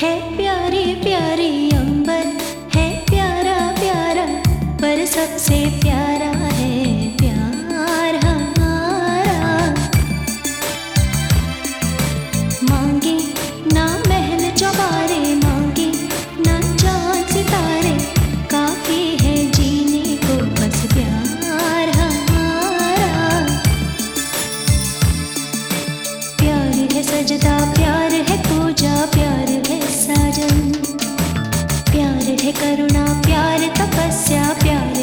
है प्यारी प्यारी अंबर, है प्यारा प्यारा, पर सबसे प्यारा है प्यार हमारा। मांगे ना महल चौबारे, मांगे ना चाँद सितारे, काफ़ी है जीने को बस प्यार हमारा। प्यारी है सजदा करुणा प्यार तपस्या प्यार।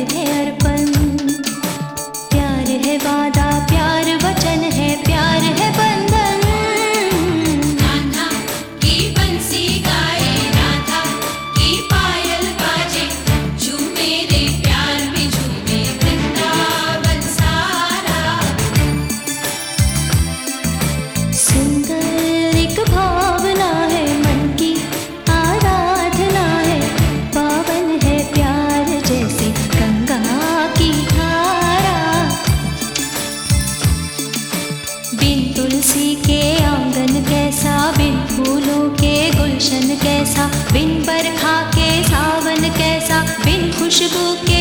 people. Get